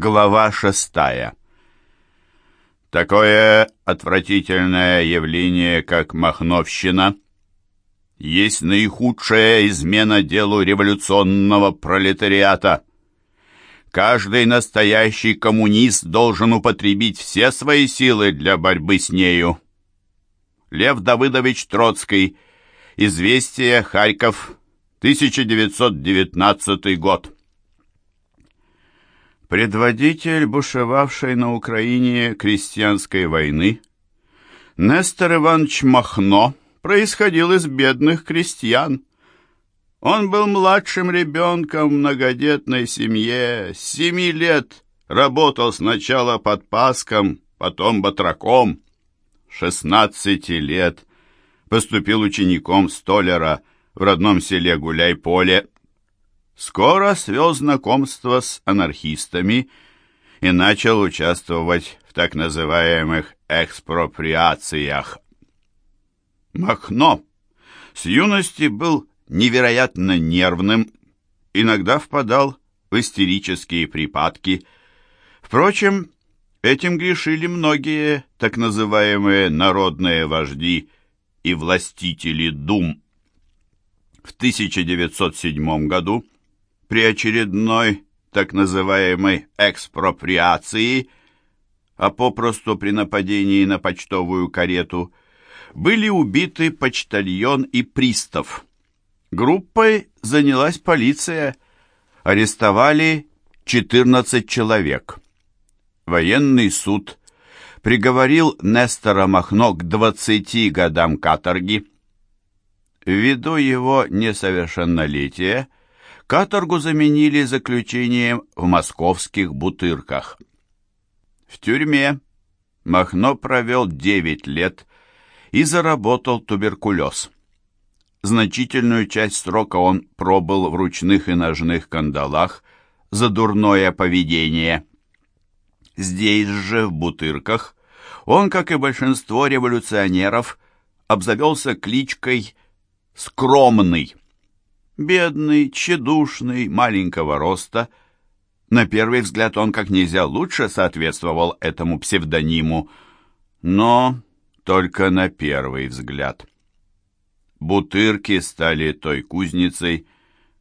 Глава шестая. Такое отвратительное явление, как махновщина, есть наихудшая измена делу революционного пролетариата. Каждый настоящий коммунист должен употребить все свои силы для борьбы с нею. Лев Давыдович Троцкий. Известие. Харьков. 1919 год. Предводитель бушевавшей на Украине крестьянской войны Нестор Иванович Махно происходил из бедных крестьян. Он был младшим ребенком в многодетной семье, с семи лет работал сначала под паском, потом батраком. Шестнадцати лет поступил учеником столяра в родном селе Гуляй-Поле скоро свел знакомство с анархистами и начал участвовать в так называемых экспроприациях. Махно с юности был невероятно нервным, иногда впадал в истерические припадки. Впрочем, этим грешили многие так называемые народные вожди и властители дум. В 1907 году при очередной так называемой экспроприации, а попросту при нападении на почтовую карету, были убиты почтальон и пристав. Группой занялась полиция, арестовали 14 человек. Военный суд приговорил Нестора Махно к 20 годам каторги. Ввиду его несовершеннолетия Каторгу заменили заключением в московских бутырках. В тюрьме Махно провел 9 лет и заработал туберкулез. Значительную часть срока он пробыл в ручных и ножных кандалах за дурное поведение. Здесь же, в Бутырках, он, как и большинство революционеров, обзавелся кличкой «Скромный». Бедный, тщедушный, маленького роста. На первый взгляд он как нельзя лучше соответствовал этому псевдониму, но только на первый взгляд. Бутырки стали той кузницей,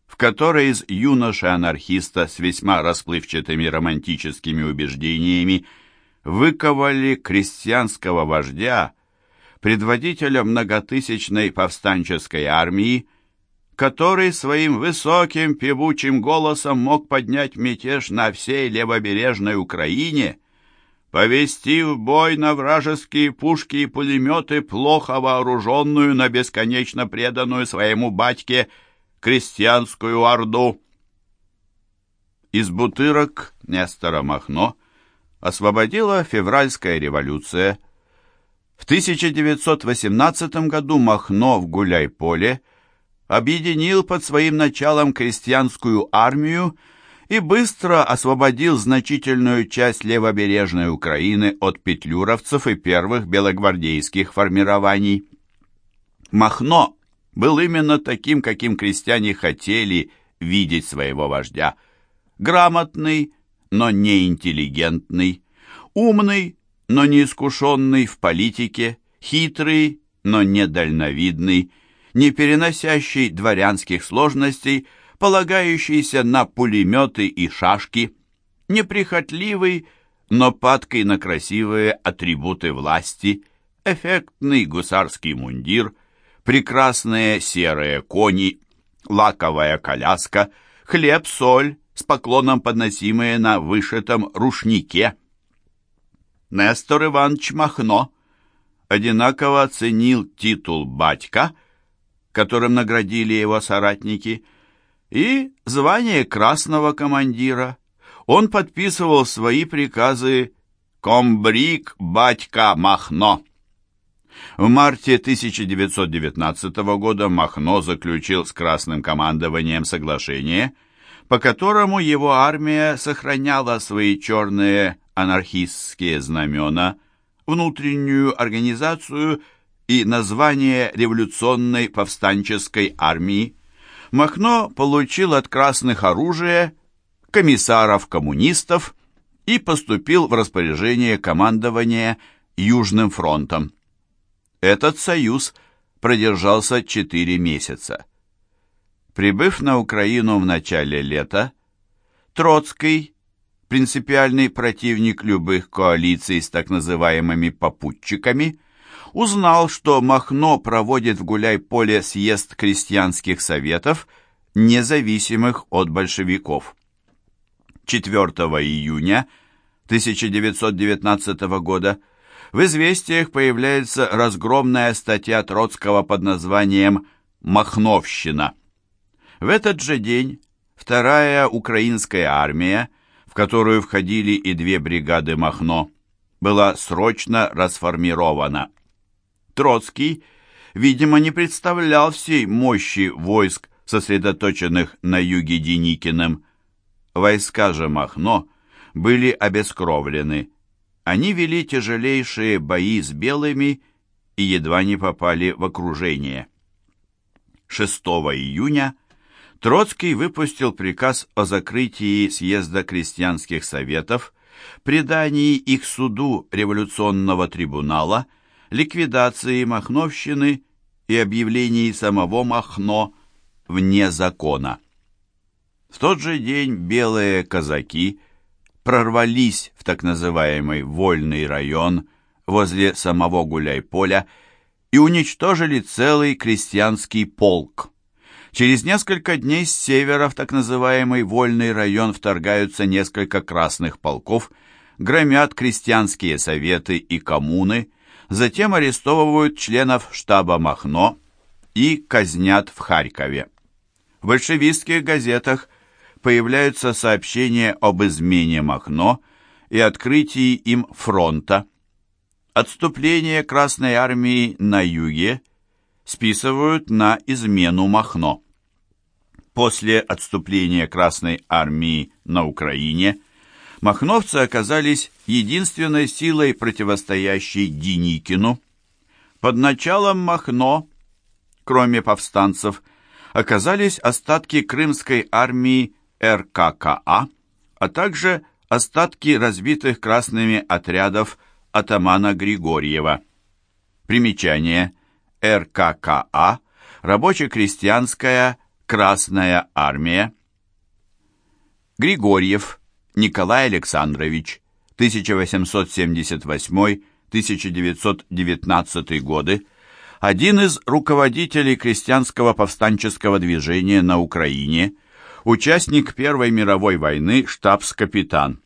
в которой из юноши-анархиста с весьма расплывчатыми романтическими убеждениями выковали крестьянского вождя, предводителя многотысячной повстанческой армии, который своим высоким певучим голосом мог поднять мятеж на всей левобережной Украине, повести в бой на вражеские пушки и пулеметы плохо вооруженную, но бесконечно преданную своему батьке крестьянскую орду. Из бутырок Нестора Махно освободила февральская революция. В 1918 году Махно в Гуляй-Поле – объединил под своим началом крестьянскую армию и быстро освободил значительную часть левобережной Украины от петлюровцев и первых белогвардейских формирований. Махно был именно таким, каким крестьяне хотели видеть своего вождя. Грамотный, но не интеллигентный, умный, но не искушенный в политике, хитрый, но недальновидный, не переносящий дворянских сложностей, полагающийся на пулеметы и шашки, неприхотливый, но падкий на красивые атрибуты власти, эффектный гусарский мундир, прекрасные серые кони, лаковая коляска, хлеб-соль с поклоном подносимые на вышитом рушнике. Нестор Иванович Махно одинаково оценил титул «батька» которым наградили его соратники, и звание красного командира. Он подписывал свои приказы «Комбриг батька Махно». В марте 1919 года Махно заключил с Красным командованием соглашение, по которому его армия сохраняла свои черные анархистские знамена, внутреннюю организацию и название революционной повстанческой армии, Махно получил от красных оружие, комиссаров-коммунистов, и поступил в распоряжение командования Южным фронтом. Этот союз продержался четыре месяца. Прибыв на Украину в начале лета, Троцкий, принципиальный противник любых коалиций с так называемыми «попутчиками», узнал, что Махно проводит в Гуляй-Поле съезд крестьянских советов, независимых от большевиков. 4 июня 1919 года в «Известиях» появляется разгромная статья Троцкого под названием «Махновщина». В этот же день вторая украинская армия, в которую входили и две бригады Махно, была срочно расформирована. Троцкий, видимо, не представлял всей мощи войск, сосредоточенных на юге Деникиным. Войска же Махно были обескровлены. Они вели тяжелейшие бои с белыми и едва не попали в окружение. 6 июня Троцкий выпустил приказ о закрытии съезда крестьянских советов, предании их суду революционного трибунала, ликвидации Махновщины и объявлении самого Махно вне закона. В тот же день белые казаки прорвались в так называемый Вольный район возле самого Гуляй-Поля и уничтожили целый крестьянский полк. Через несколько дней с севера в так называемый Вольный район вторгаются несколько красных полков, громят крестьянские советы и коммуны, затем арестовывают членов штаба Махно и казнят в Харькове. В большевистских газетах появляются сообщения об измене Махно и открытии им фронта. Отступление Красной Армии на юге списывают на измену Махно. После отступления Красной Армии на Украине махновцы оказались единственной силой, противостоящей Деникину. Под началом Махно, кроме повстанцев, оказались остатки крымской армии РККА, а также остатки разбитых красными отрядов атамана Григорьева. Примечание. РККА – рабоче-крестьянская Красная армия. Григорьев Николай Александрович, 1878-1919 годы, один из руководителей крестьянского повстанческого движения на Украине – участник Первой мировой войны, штабс-капитан.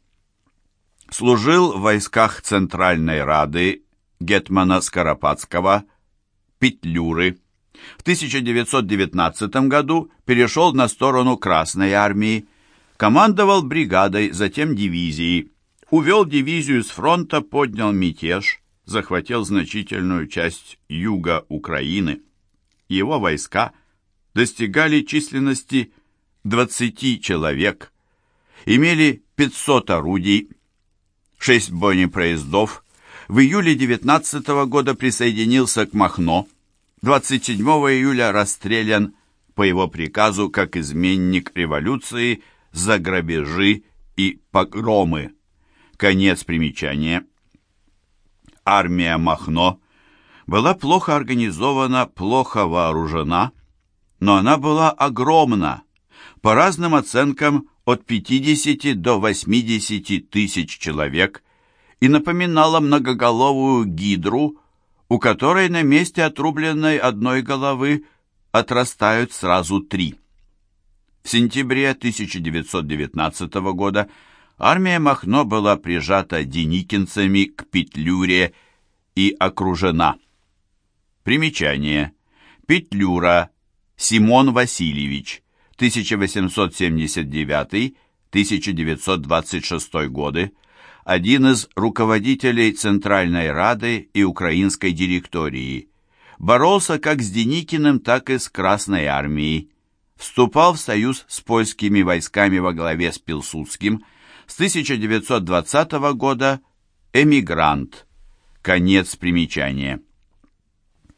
Служил в войсках Центральной Рады Гетмана Скоропадского, Петлюры. В 1919 году перешел на сторону Красной Армии, командовал бригадой, затем дивизией, увел дивизию с фронта, поднял мятеж, захватил значительную часть юга Украины. Его войска достигали численности 20 человек, имели 500 орудий, 6 бронепоездов, в июле 19 года присоединился к Махно, 27 июля расстрелян по его приказу как изменник революции за грабежи и погромы. Конец примечания. Армия Махно была плохо организована, плохо вооружена, но она была огромна, по разным оценкам от 50 до 80 тысяч человек и напоминала многоголовую гидру, у которой на месте отрубленной одной головы отрастают сразу три. В сентябре 1919 года армия Махно была прижата деникинцами к Петлюре и окружена. Примечание. Петлюра Симон Васильевич 1879-1926 годы, один из руководителей Центральной Рады и Украинской директории. Боролся как с Деникиным, так и с Красной Армией. Вступал в союз с польскими войсками во главе с Пилсудским. С 1920 года эмигрант. Конец примечания.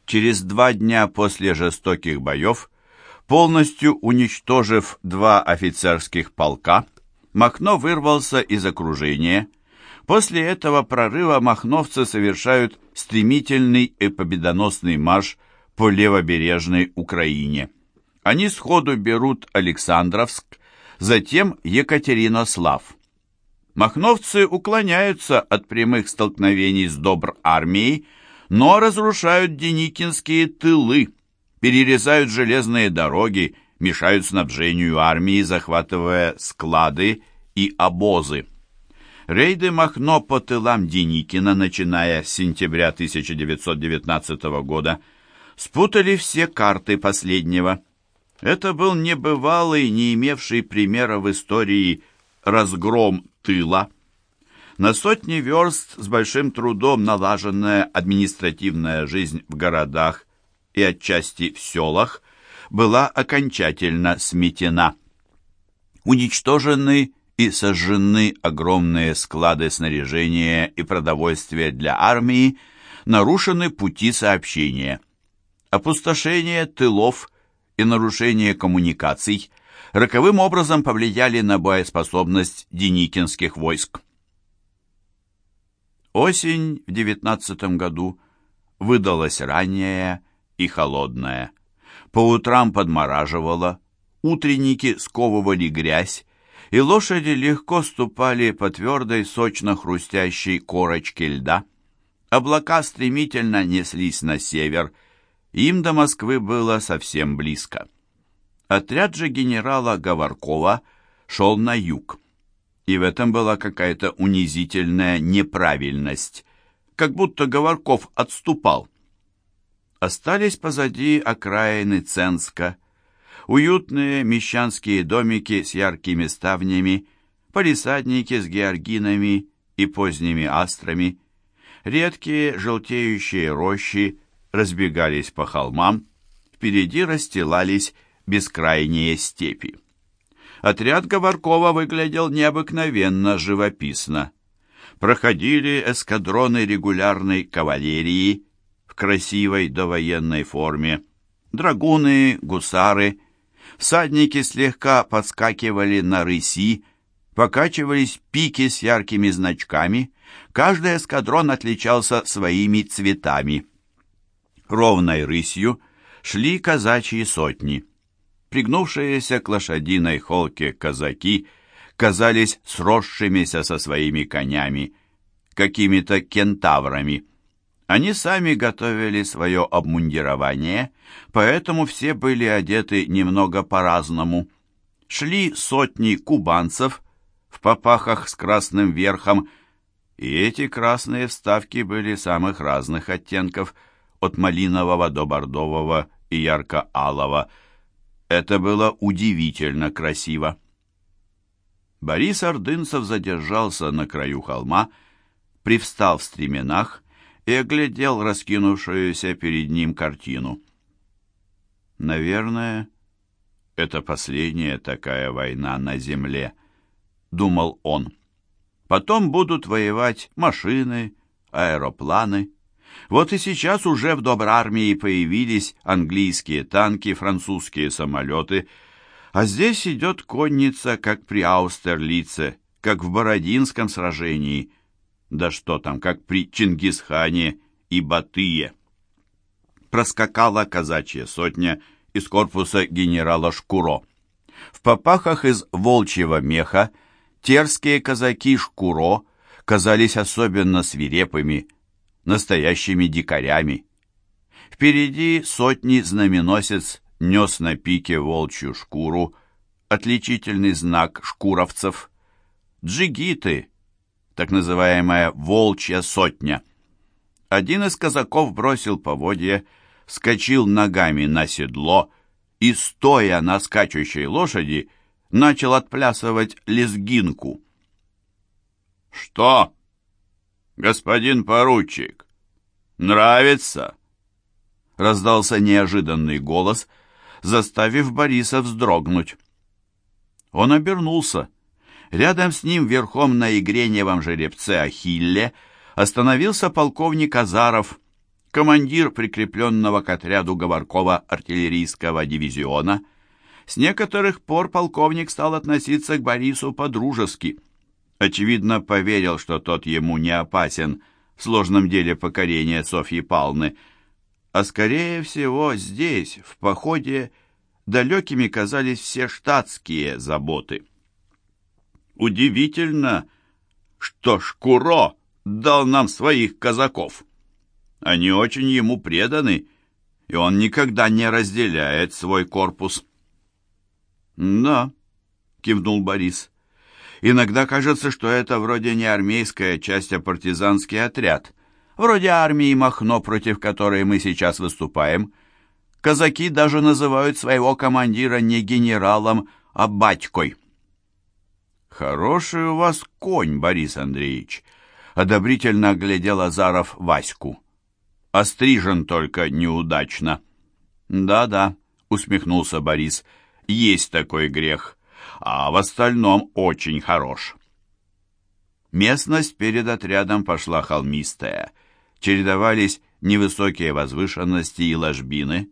Через два дня после жестоких боев полностью уничтожив два офицерских полка, Махно вырвался из окружения. После этого прорыва махновцы совершают стремительный и победоносный марш по левобережной Украине. Они сходу берут Александровск, затем Екатеринослав. Махновцы уклоняются от прямых столкновений с Добр армией, но разрушают Деникинские тылы, перерезают железные дороги, мешают снабжению армии, захватывая склады и обозы. Рейды Махно по тылам Деникина, начиная с сентября 1919 года, спутали все карты последнего. Это был небывалый, не имевший примера в истории разгром тыла. На сотни верст с большим трудом налаженная административная жизнь в городах и отчасти в селах была окончательно сметена. Уничтожены и сожжены огромные склады снаряжения и продовольствия для армии, нарушены пути сообщения. Опустошение тылов и нарушение коммуникаций роковым образом повлияли на боеспособность деникинских войск. Осень в девятнадцатом году выдалась ранняя и холодная. По утрам подмораживало, утренники сковывали грязь, и лошади легко ступали по твердой сочно-хрустящей корочке льда. Облака стремительно неслись на север, им до Москвы было совсем близко. Отряд же генерала Говоркова шел на юг, и в этом была какая-то унизительная неправильность, как будто Говорков отступал. Остались позади окраины Ценска, уютные мещанские домики с яркими ставнями, полисадники с георгинами и поздними астрами, редкие желтеющие рощи разбегались по холмам, впереди расстилались бескрайние степи. Отряд Говоркова выглядел необыкновенно живописно. Проходили эскадроны регулярной кавалерии, в красивой довоенной форме. Драгуны, гусары, всадники слегка подскакивали на рыси, покачивались пики с яркими значками, каждый эскадрон отличался своими цветами. Ровной рысью шли казачьи сотни. Пригнувшиеся к лошадиной холке казаки казались сросшимися со своими конями, какими-то кентаврами. Они сами готовили свое обмундирование, поэтому все были одеты немного по-разному. Шли сотни кубанцев в попахах с красным верхом, и эти красные вставки были самых разных оттенков, от малинового до бордового и ярко-алого. Это было удивительно красиво. Борис Ордынцев задержался на краю холма, привстал в стременах и оглядел раскинувшуюся перед ним картину. «Наверное, это последняя такая война на земле», — думал он. «Потом будут воевать машины, аэропланы. Вот и сейчас уже в Добрармии появились английские танки, французские самолеты, а здесь идет конница, как при Аустерлице, как в Бородинском сражении — да что там, как при Чингисхане и Батые. Проскакала казачья сотня из корпуса генерала Шкуро. В попахах из волчьего меха терские казаки Шкуро казались особенно свирепыми, настоящими дикарями. Впереди сотни знаменосец нес на пике волчью шкуру, отличительный знак шкуровцев. Джигиты, так называемая «волчья сотня». Один из казаков бросил поводье, вскочил ногами на седло и, стоя на скачущей лошади, начал отплясывать лезгинку. «Что, господин поручик, нравится?» Раздался неожиданный голос, заставив Бориса вздрогнуть. Он обернулся. Рядом с ним, верхом на игреневом жеребце Ахилле, остановился полковник Азаров, командир прикрепленного к отряду Говоркова артиллерийского дивизиона. С некоторых пор полковник стал относиться к Борису по-дружески. Очевидно, поверил, что тот ему не опасен в сложном деле покорения Софьи Палны. А скорее всего, здесь, в походе, далекими казались все штатские заботы. Удивительно, что Шкуро дал нам своих казаков. Они очень ему преданы, и он никогда не разделяет свой корпус. «Да», — кивнул Борис. «Иногда кажется, что это вроде не армейская часть, а партизанский отряд. Вроде армии Махно, против которой мы сейчас выступаем. Казаки даже называют своего командира не генералом, а батькой». «Хороший у вас конь, Борис Андреевич», — одобрительно оглядел Азаров Ваську. «Острижен только неудачно». «Да-да», — усмехнулся Борис, — есть такой грех, а в остальном очень хорош. Местность перед отрядом пошла холмистая. Чередовались невысокие возвышенности и ложбины.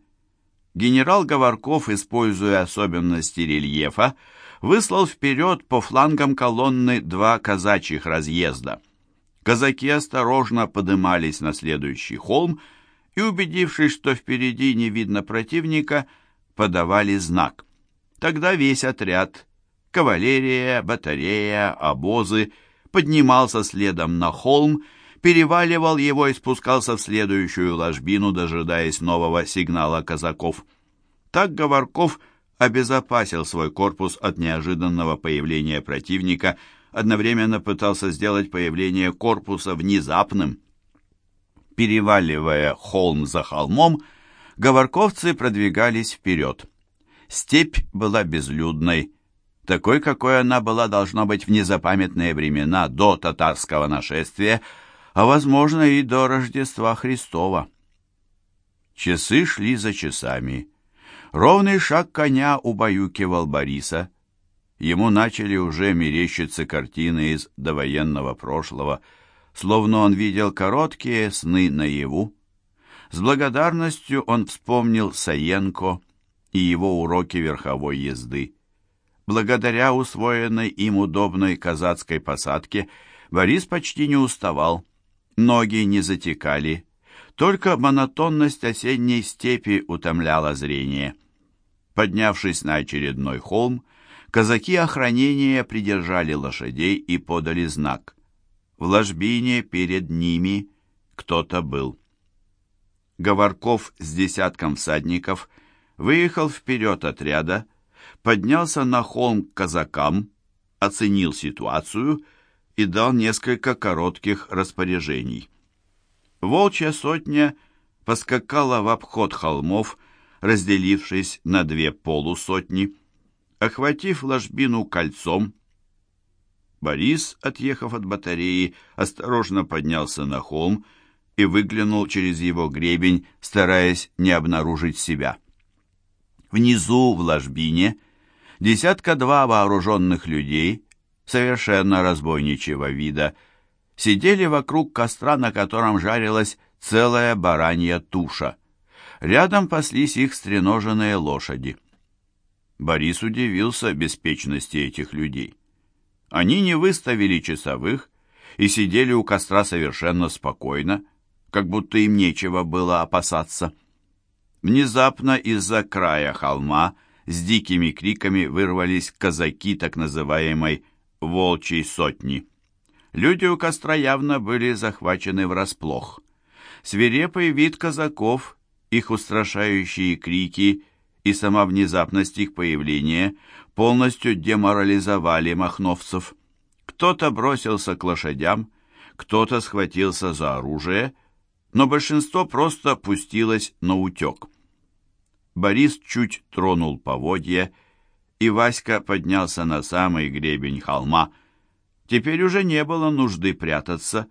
Генерал Говорков, используя особенности рельефа, выслал вперед по флангам колонны два казачьих разъезда. Казаки осторожно подымались на следующий холм и, убедившись, что впереди не видно противника, подавали знак. Тогда весь отряд, кавалерия, батарея, обозы, поднимался следом на холм, переваливал его и спускался в следующую ложбину, дожидаясь нового сигнала казаков. Так Говорков обезопасил свой корпус от неожиданного появления противника, одновременно пытался сделать появление корпуса внезапным. Переваливая холм за холмом, говорковцы продвигались вперед. Степь была безлюдной, такой, какой она была, должна быть в незапамятные времена, до татарского нашествия, а, возможно, и до Рождества Христова. Часы шли за часами. Ровный шаг коня убаюкивал Бориса. Ему начали уже мерещиться картины из довоенного прошлого, словно он видел короткие сны наяву. С благодарностью он вспомнил Саенко, и его уроки верховой езды. Благодаря усвоенной им удобной казацкой посадке Борис почти не уставал, ноги не затекали, только монотонность осенней степи утомляла зрение. Поднявшись на очередной холм, казаки охранения придержали лошадей и подали знак. В ложбине перед ними кто-то был. Говорков с десятком всадников – выехал вперед отряда, поднялся на холм к казакам, оценил ситуацию и дал несколько коротких распоряжений. Волчья сотня поскакала в обход холмов, разделившись на две полусотни, охватив ложбину кольцом. Борис, отъехав от батареи, осторожно поднялся на холм и выглянул через его гребень, стараясь не обнаружить себя. Внизу, в ложбине, десятка-два вооруженных людей, совершенно разбойничьего вида, сидели вокруг костра, на котором жарилась целая баранья туша. Рядом паслись их стреноженные лошади. Борис удивился беспечности этих людей. Они не выставили часовых и сидели у костра совершенно спокойно, как будто им нечего было опасаться. Внезапно из-за края холма с дикими криками вырвались казаки так называемой «волчьей сотни». Люди у костра явно были захвачены врасплох. Свирепый вид казаков, их устрашающие крики и сама внезапность их появления полностью деморализовали махновцев. Кто-то бросился к лошадям, кто-то схватился за оружие, но большинство просто пустилось на утек. Борис чуть тронул поводья, и Васька поднялся на самый гребень холма. Теперь уже не было нужды прятаться,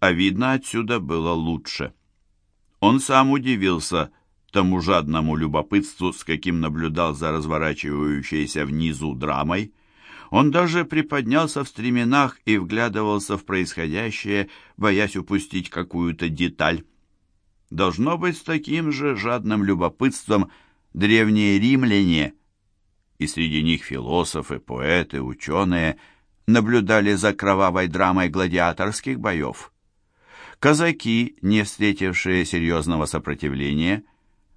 а видно отсюда было лучше. Он сам удивился тому жадному любопытству, с каким наблюдал за разворачивающейся внизу драмой. Он даже приподнялся в стременах и вглядывался в происходящее, боясь упустить какую-то деталь. Должно быть, с таким же жадным любопытством древние римляне и среди них философы, поэты, ученые, наблюдали за кровавой драмой гладиаторских боев. Казаки, не встретившие серьезного сопротивления,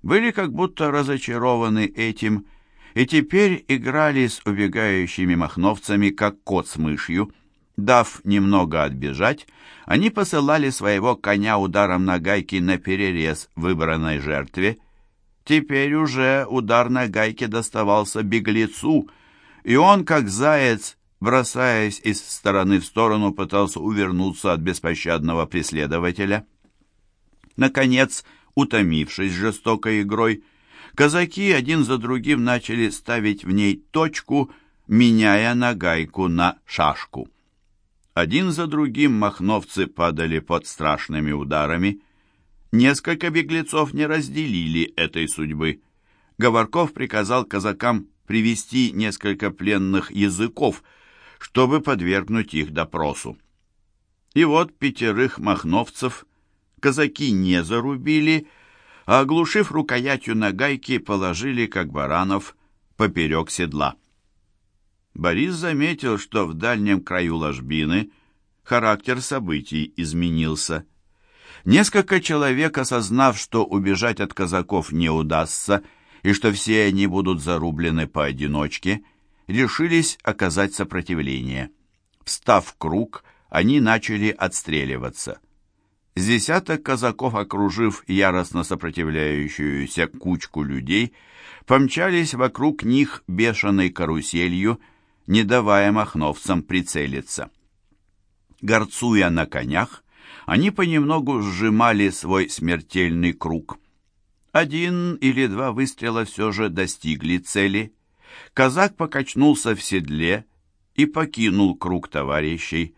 были как будто разочарованы этим и теперь играли с убегающими махновцами, как кот с мышью. Дав немного отбежать, они посылали своего коня ударом на гайки на перерез выбранной жертве. Теперь уже удар на гайке доставался беглецу, и он, как заяц, бросаясь из стороны в сторону, пытался увернуться от беспощадного преследователя. Наконец, утомившись жестокой игрой, казаки один за другим начали ставить в ней точку, меняя нагайку на шашку. Один за другим махновцы падали под страшными ударами. Несколько беглецов не разделили этой судьбы. Говорков приказал казакам привести несколько пленных языков – чтобы подвергнуть их допросу. И вот пятерых махновцев казаки не зарубили, а, оглушив рукоятью на гайки, положили, как баранов, поперек седла. Борис заметил, что в дальнем краю ложбины характер событий изменился. Несколько человек, осознав, что убежать от казаков не удастся, и что все они будут зарублены поодиночке, решились оказать сопротивление. Встав в круг, они начали отстреливаться. С десяток казаков, окружив яростно сопротивляющуюся кучку людей, помчались вокруг них бешеной каруселью, не давая махновцам прицелиться. Горцуя на конях, они понемногу сжимали свой смертельный круг. Один или два выстрела все же достигли цели, Казак покачнулся в седле и покинул круг товарищей.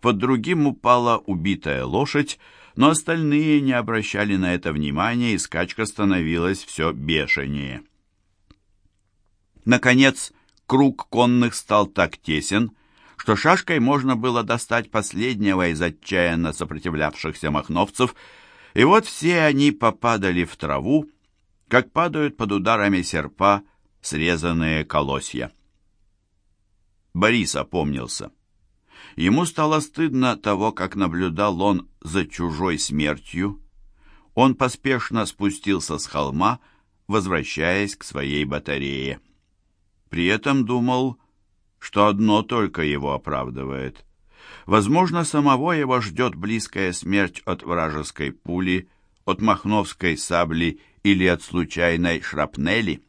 Под другим упала убитая лошадь, но остальные не обращали на это внимания, и скачка становилась все бешенее. Наконец, круг конных стал так тесен, что шашкой можно было достать последнего из отчаянно сопротивлявшихся махновцев, и вот все они попадали в траву, как падают под ударами серпа срезанные колосья. Борис опомнился. Ему стало стыдно того, как наблюдал он за чужой смертью. Он поспешно спустился с холма, возвращаясь к своей батарее. При этом думал, что одно только его оправдывает. Возможно, самого его ждет близкая смерть от вражеской пули, от махновской сабли или от случайной шрапнели.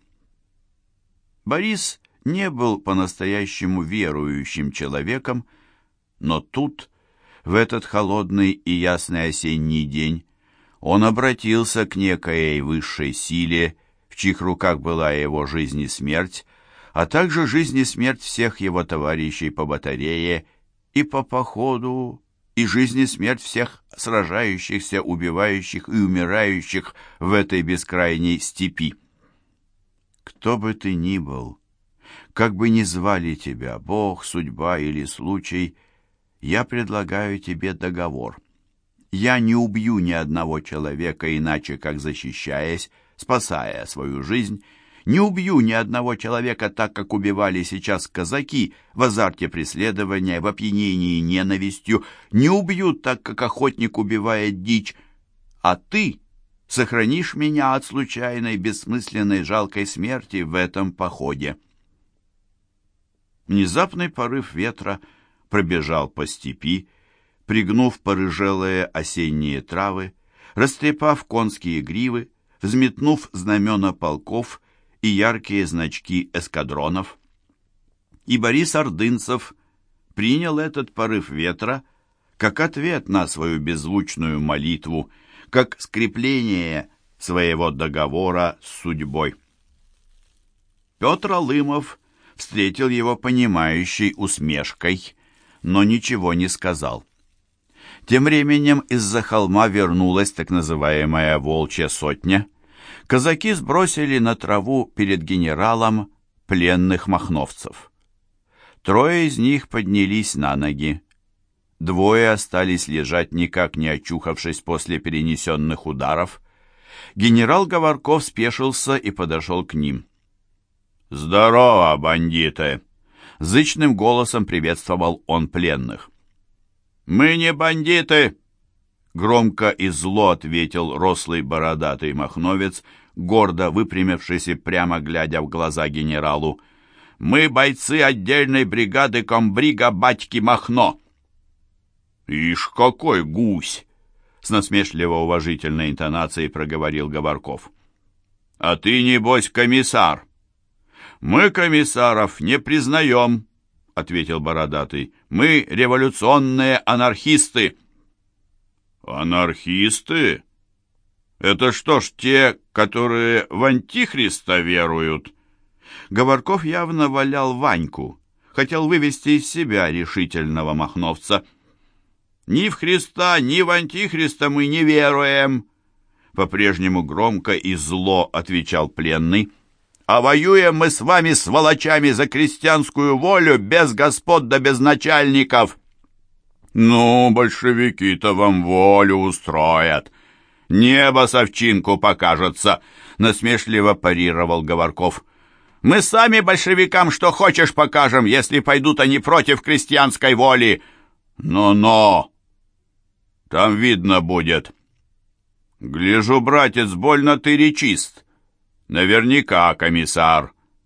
Борис не был по-настоящему верующим человеком, но тут, в этот холодный и ясный осенний день, он обратился к некоей высшей силе, в чьих руках была его жизнь и смерть, а также жизнь и смерть всех его товарищей по батарее и по походу, и жизнь и смерть всех сражающихся, убивающих и умирающих в этой бескрайней степи. Кто бы ты ни был, как бы ни звали тебя, Бог, судьба или случай, я предлагаю тебе договор. Я не убью ни одного человека иначе, как защищаясь, спасая свою жизнь, не убью ни одного человека так, как убивали сейчас казаки в азарте преследования, в опьянении ненавистью, не убью так, как охотник убивает дичь, а ты сохранишь меня от случайной, бессмысленной, жалкой смерти в этом походе. Внезапный порыв ветра пробежал по степи, пригнув порыжелые осенние травы, растрепав конские гривы, взметнув знамена полков и яркие значки эскадронов. И Борис Ордынцев принял этот порыв ветра как ответ на свою беззвучную молитву — как скрепление своего договора с судьбой. Петр Алымов встретил его понимающей усмешкой, но ничего не сказал. Тем временем из-за холма вернулась так называемая «волчья сотня». Казаки сбросили на траву перед генералом пленных махновцев. Трое из них поднялись на ноги. Двое остались лежать, никак не очухавшись после перенесенных ударов. Генерал Говорков спешился и подошел к ним. «Здорово, бандиты!» Зычным голосом приветствовал он пленных. «Мы не бандиты!» Громко и зло ответил рослый бородатый махновец, гордо выпрямившись и прямо глядя в глаза генералу. «Мы бойцы отдельной бригады комбрига батьки Махно!» «Ишь, какой гусь!» С насмешливо-уважительной интонацией проговорил Говорков. «А ты, небось, комиссар?» «Мы комиссаров не признаем», — ответил Бородатый. «Мы революционные анархисты». «Анархисты? Это что ж те, которые в Антихриста веруют?» Говорков явно валял Ваньку, хотел вывести из себя решительного махновца. «Ни в Христа, ни в Антихриста мы не веруем!» По-прежнему громко и зло отвечал пленный а воюем мы с вами, сволочами, за крестьянскую волю, без господ да без начальников. Ну, большевики-то вам волю устроят. Небо совчинку покажется, насмешливо парировал Говорков. Мы сами большевикам что хочешь покажем, если пойдут они против крестьянской воли. Но-но! Там видно будет. Гляжу, братец, больно ты речист. Наверняка, комиссар.